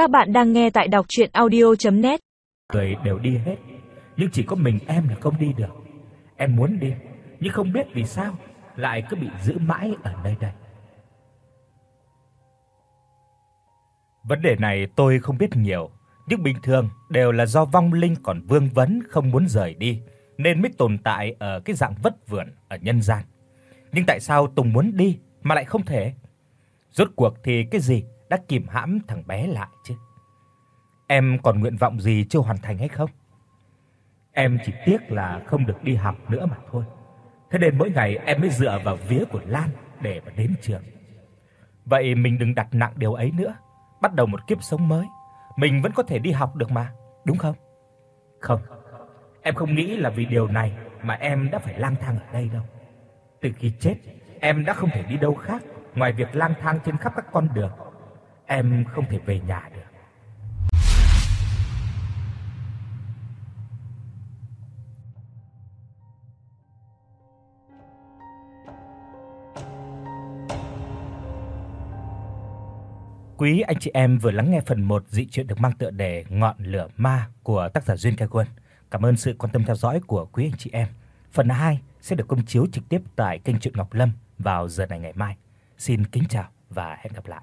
Các bạn đang nghe tại đọc audio net Người đều đi hết, nhưng chỉ có mình em là không đi được. Em muốn đi, nhưng không biết vì sao lại cứ bị giữ mãi ở nơi đây. Vấn đề này tôi không biết nhiều, nhưng bình thường đều là do vong linh còn vương vấn không muốn rời đi nên mới tồn tại ở cái dạng vất vưởng ở nhân gian. Nhưng tại sao Tùng muốn đi mà lại không thể? Rốt cuộc thì cái gì đã kìm hãm thằng bé lại chứ? Em còn nguyện vọng gì chưa hoàn thành hay không? Em chỉ tiếc là không được đi học nữa mà thôi. Thế nên mỗi ngày em mới dựa vào vía của Lan để mà đến trường. Vậy mình đừng đặt nặng điều ấy nữa, bắt đầu một kiếp sống mới, mình vẫn có thể đi học được mà, đúng không? Không. Em không nghĩ là vì điều này mà em đã phải lang thang ở đây đâu. Từ khi chết, em đã không thể đi đâu khác ngoài việc lang thang trên khắp các con đường. Em không thể về nhà được. Quý anh chị em vừa lắng nghe phần 1 dị truyện được mang tựa đề Ngọn lửa ma của tác giả Duyên Ca Quân. Cảm ơn sự quan tâm theo dõi của quý anh chị em. Phần 2 sẽ được công chiếu trực tiếp tại kênh truyện Ngọc Lâm vào giờ này ngày mai. Xin kính chào và hẹn gặp lại.